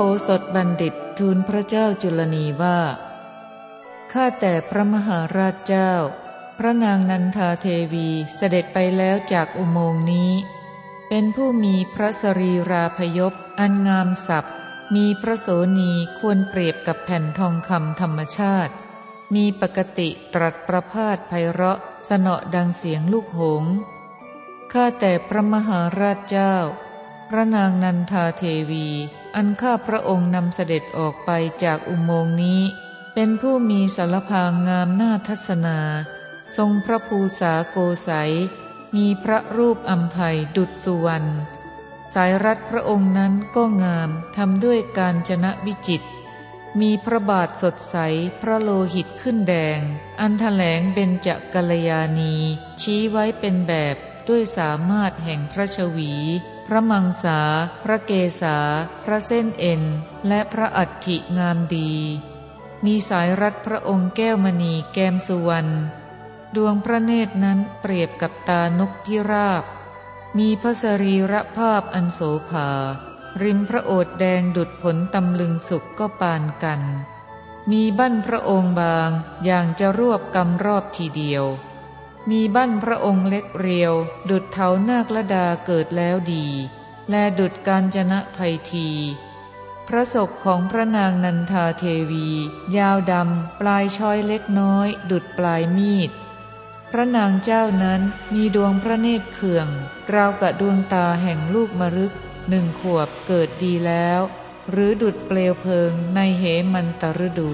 โสถบัณฑิตทูลพระเจ้าจุลนีว่า ข้าแต่พระมหาราชเจ้า พระนางนันทาเทวีเสด็จไปแล้วจากอุโมงค์นี้ เป็นผู้มีพระสรีราพยพอันงามสับมีพระโสนีควรเปรียบกับแผ่นทองคำธรรมชาติ มีปกติตรัสประพาสไพเราะสนอดังเสียงลูกหงข้าแต่พระมหาราชเจ้า พระนางนันทาเทวี อันข้าพระองค์นำเสด็จออกไปจากอุโมงค์นี้ เป็นผู้มีสารพางงามหน้าทัศนา ทรงพระภูษาโกสัย มีพระรูปอัมภัยดุจสุวรรณสายรัดพระองค์นั้นก็งามทำด้วยการจนะวิจิต มีพระบาทสดใสพระโลหิตขึ้นแดง อันแถลงเบญจกัลยาณี ชี้ไว้เป็นแบบด้วยสามารถแห่งพระชวี พระมังสา พระเกศา พระเส้นเอ็น และพระอัฐิงามดี มีสายรัดพระองค์แก้วมณีแก้มสุวรรณ ดวงพระเนตรนั้นเปรียบกับตานกพิราบ มีพระสรีระภาพอันโสภา ริมพระโอษแดงดุดผลตำลึงสุกก็ปานกัน มีบั้นพระองค์บางอย่างจะรวบกำรอบทีเดียว มีบั้นพระองค์เล็กเรียว ดุดเทานาคละดาเกิดแล้วดี และดุดการจนะภัยที พระศกของพระนางนันทาเทวี ยาวดำ ปลายช้อยเล็กน้อย ดุดปลายมีด พระนางเจ้านั้นมีดวงพระเนตรเขื่อง ราวกับดวงตาแห่งลูกมรึกหนึ่งขวบเกิดดีแล้ว หรือดุดเปลวเพลิงในเหมันตรดู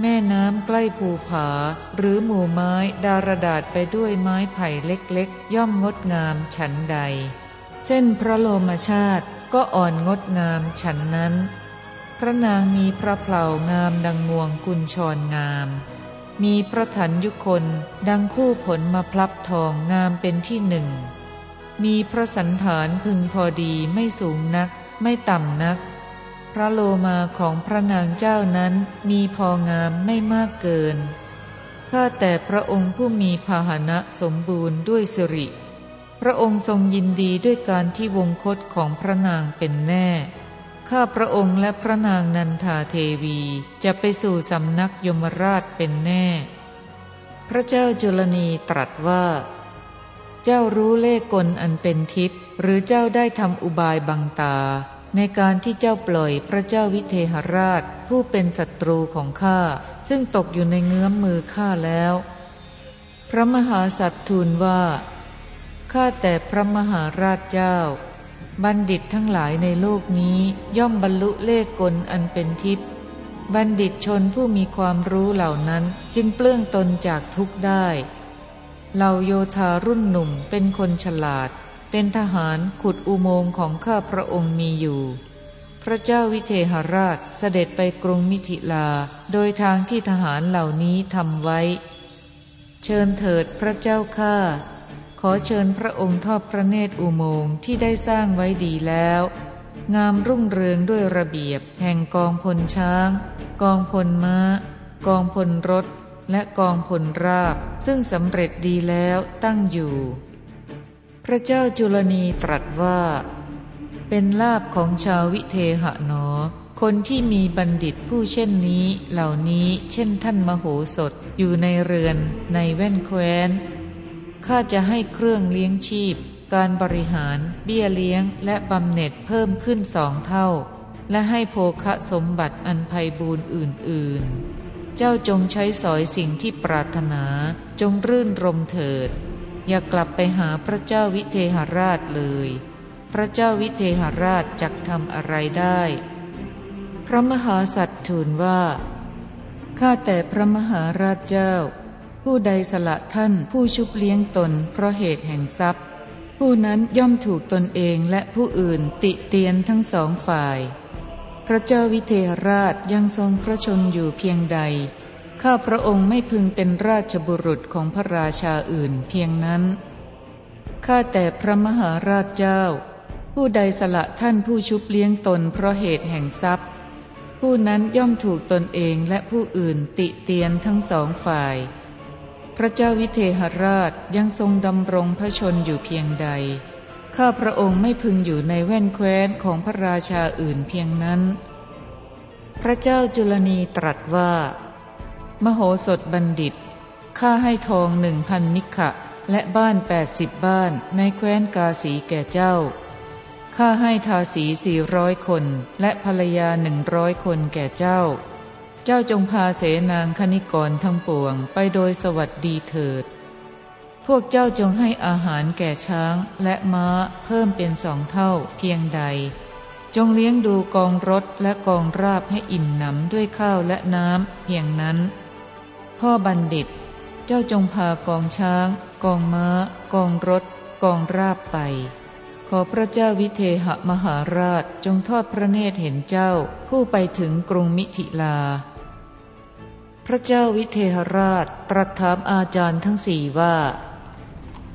แม่น้ำใกล้ภูผา หรือหมู่ไม้ดารดาษไปด้วยไม้ไผ่เล็กๆ ย่อมงดงามฉันใด เช่นพระโลมชาติก็อ่อนงดงามฉันนั้น พระนางมีพระเพลางามดังงวงกุญชรงาม มีพระถันยุคนดังคู่ผลมาพลับทองงามเป็นที่หนึ่ง มีพระสันฐานพึงพอดีไม่สูงนัก ไม่ต่ำนัก พระโลมาของพระนางเจ้านั้นมีพองามไม่มากเกิน ข้าแต่พระองค์ผู้มีพาหนะสมบูรณ์ด้วยสิริ พระองค์ทรงยินดีด้วยการที่วงคตของพระนางเป็นแน่ ข้าพระองค์และพระนางนันทาเทวีจะไปสู่สำนักยมราชเป็นแน่ พระเจ้าจุลนีตรัสว่า เจ้ารู้เลขกลอันเป็นทิพย์หรือเจ้าได้ทำอุบายบังตา ในการที่เจ้าปล่อยพระเจ้าวิเทหราชผู้เป็นศัตรูของข้า ซึ่งตกอยู่ในเงื้อมมือข้าแล้ว พระมหาสัตทูลว่าข้าแต่พระมหาราชเจ้า บัณฑิตทั้งหลายในโลกนี้ย่อมบรรลุเลขกลอันเป็นทิพย์บัณฑิตชนผู้มีความรู้เหล่านั้นจึงเปลื้องตนจากทุกข์ได้เหล่าโยธารุ่นหนุ่มเป็นคนฉลาด เป็นทหารขุดอุโมงค์ของข้าพระองค์มีอยู่ พระเจ้าวิเทหราชเสด็จไปกรุงมิถิลาโดยทางที่ทหารเหล่านี้ทำไว้ เชิญเถิดพระเจ้าข้าขอเชิญพระองค์ทอดพระเนตรอุโมงค์ที่ได้สร้างไว้ดีแล้ว งามรุ่งเรืองด้วยระเบียบแห่งกองพลช้าง กองพลม้า กองพลรถ และกองพลราบ ซึ่งสำเร็จดีแล้วตั้งอยู่ พระเจ้าจุลนีตรัสว่า เป็นลาบของชาววิเทหะหนอ คนที่มีบัณฑิตผู้เช่นนี้เหล่านี้เช่นท่านมโหสถอยู่ในเรือนในแว่นแคว้นข้าจะให้เครื่องเลี้ยงชีพ การบริหารเบี้ยเลี้ยงและบำเหน็จเพิ่มขึ้นสองเท่า และให้โภคะสมบัติอันไพบูรณ์อื่น ๆ เจ้าจงใช้สอยสิ่งที่ปรารถนาจงรื่นรมเถิด อย่ากลับไปหาพระเจ้าวิเทหราชเลย พระเจ้าวิเทหราชจักทำอะไรได้ พระมหาสัตว์ทูลว่า ข้าแต่พระมหาราชเจ้า ผู้ใดสละท่านผู้ชุบเลี้ยงตนเพราะเหตุแห่งทรัพย์ ผู้นั้นย่อมถูกตนเองและผู้อื่นติเตียนทั้งสองฝ่าย พระเจ้าวิเทหราชยังทรงพระชนอยู่เพียงใด ข้าพระองค์ไม่พึงเป็นราชบุรุษของพระราชาอื่นเพียงนั้น ข้าแต่พระมหาราชเจ้า ผู้ใดสละท่านผู้ชุบเลี้ยงตนเพราะเหตุแห่งทรัพย์ ผู้นั้นย่อมถูกตนเองและผู้อื่นติเตียนทั้งสองฝ่าย พระเจ้าวิเทหราชยังทรงดำรงพระชนอยู่เพียงใด ข้าพระองค์ไม่พึงอยู่ในแว่นแคว้นของพระราชาอื่นเพียงนั้น พระเจ้าจุลนีตรัสว่า มโหสถบัณฑิตข้าให้ทองหนึ่งพันนิขะและบ้านแปดสิบบ้านในแคว้นกาสีแก่เจ้า ข้าให้ทาสีสี่ร้อยคน และภรรยาหนึ่งร้อยคนแก่เจ้า เจ้าจงพาเสนางคณิกรทั้งปวงไปโดยสวัสดีเถิด พวกเจ้าจงให้อาหารแก่ช้างและม้าเพิ่มเป็นสองเท่าเพียงใด จงเลี้ยงดูกองรถและกองราบให้อิ่มหนำด้วยข้าวและน้ำเพียงนั้น พ่อบัณฑิต เจ้าจงพากองช้าง กองม้า กองรถ กองราบไป ขอพระเจ้าวิเทหมหาราชจงทอดพระเนตรเห็นเจ้าผู้ไปถึงกรุงมิถิลา พระเจ้าวิเทหราชตรัสถามอาจารย์ทั้งสี่ว่า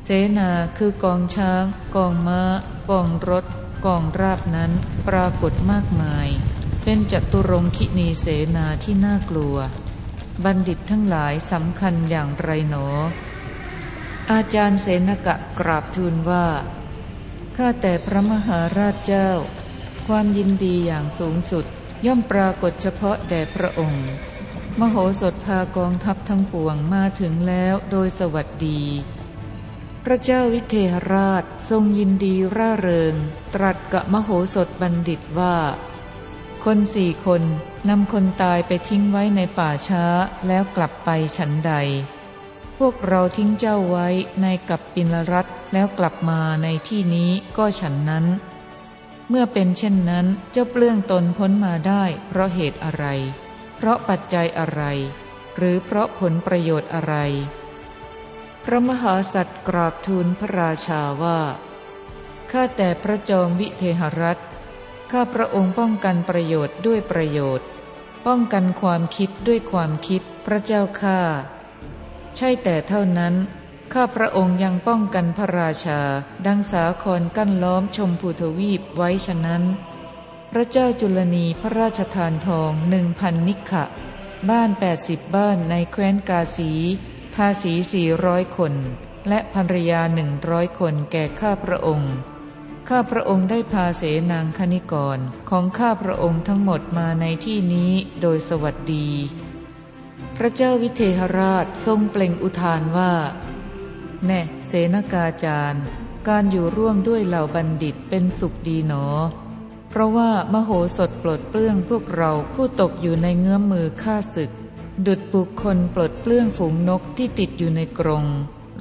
เจนาคือกองช้าง กองม้า กองรถ กองราบนั้นปรากฏมากมาย เป็นจัตุรงคินีเสนาที่น่ากลัว บัณฑิตทั้งหลายสำคัญอย่างไรหนอ อาจารย์เสนกะกราบทูลว่า ข้าแต่พระมหาราชเจ้า ความยินดีอย่างสูงสุดย่อมปรากฏเฉพาะแด่พระองค์ มโหสถพากองทัพทั้งปวงมาถึงแล้วโดยสวัสดี พระเจ้าวิเทหราชทรงยินดีร่าเริง ตรัสกับมโหสถบัณฑิตว่า คนสี่คนนำคนตายไปทิ้งไว้ในป่าช้าแล้วกลับไปฉันใด พวกเราทิ้งเจ้าไว้ในกับปินรัตแล้วกลับมาในที่นี้ก็ฉันนั้น เมื่อเป็นเช่นนั้นเจ้าเปลื้องตนพ้นมาได้ เพราะเหตุอะไร เพราะปัจจัยอะไร หรือเพราะผลประโยชน์อะไร พระมหาสัตว์กราบทูลพระราชาว่าข้าแต่พระจอมวิเทหรัฐ ข้าพระองค์ป้องกันประโยชน์ด้วยประโยชน์ ป้องกันความคิดด้วยความคิดพระเจ้าข้าใช่แต่เท่านั้นข้าพระองค์ยังป้องกันพระราชา ดังสาครกั้นล้อมชมพูทวีปไว้ฉะนั้น พระเจ้าจุลนีพระราชทานทองหนึ่งพันนิขะ บ้านแปดสิบบ้านในแคว้นกาสี ทาสีสี่ร้อยคน และภรรยาหนึ่งร้อยคนแก่ข้าพระองค์ ข้าพระองค์ได้พาเสนางคณิกรของข้าพระองค์ทั้งหมดมาในที่นี้โดยสวัสดี พระเจ้าวิเทหราชทรงเปล่งอุทานว่า แน่เสนากาจารย์ การอยู่ร่วมด้วยเหล่าบัณฑิตเป็นสุขดีหนอ เพราะว่ามโหสถปลดเปลื้องพวกเราผู้ตกอยู่ในเงื้อมมือฆ่าศึก ดุดบุคคลปลดเปลื้องฝูงนกที่ติดอยู่ในกรง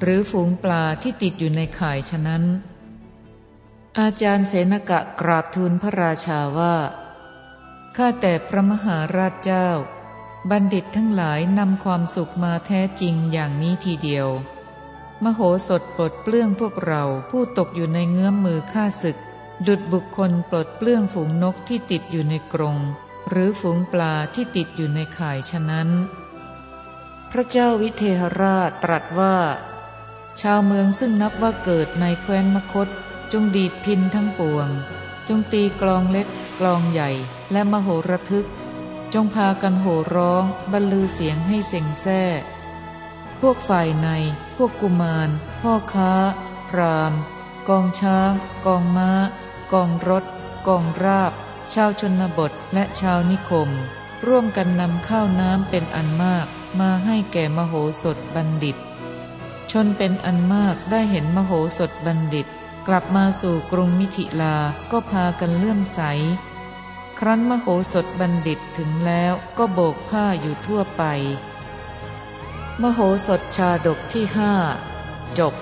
หรือฝูงปลาที่ติดอยู่ในข่ายฉะนั้น อาจารย์เสนกะกราบทูลพระราชาว่า ข้าแต่พระมหาราชเจ้า บัณฑิตทั้งหลายนำความสุขมาแท้จริงอย่างนี้ทีเดียว มโหสถปลดเปลื้องพวกเราผู้ตกอยู่ในเงื้อมมือฆ่าศึก ดุดบุคคลปลดเปลื้องฝูงนกที่ติดอยู่ในกรง หรือฝูงปลาที่ติดอยู่ในข่ายฉะนั้น พระเจ้าวิเทหราชตรัสว่า ชาวเมืองซึ่งนับว่าเกิดในแคว้นมคต จงดีดพินทั้งปวง จงตีกลองเล็กกลองใหญ่และมโหระทึก จงพากันโห่ร้องบรรลือเสียงให้เส่งแซ่พวกฝ่ายใน พวกกุมาร พ่อค้า พรามกองช้าง กองม้า กองรถ กองราบ ชาวชนบทและชาวนิคม ร่วมกันนำข้าวน้ำเป็นอันมากมาให้แก่มโหสถบัณฑิต ชนเป็นอันมากได้เห็นมโหสถบัณฑิต กลับมาสู่กรุงมิถิลาก็พากันเลื่อมใส ครั้นมโหสถบัณฑิตถึงแล้วก็โบกผ้าอยู่ทั่วไป มโหสถชาดกที่ห้าจบ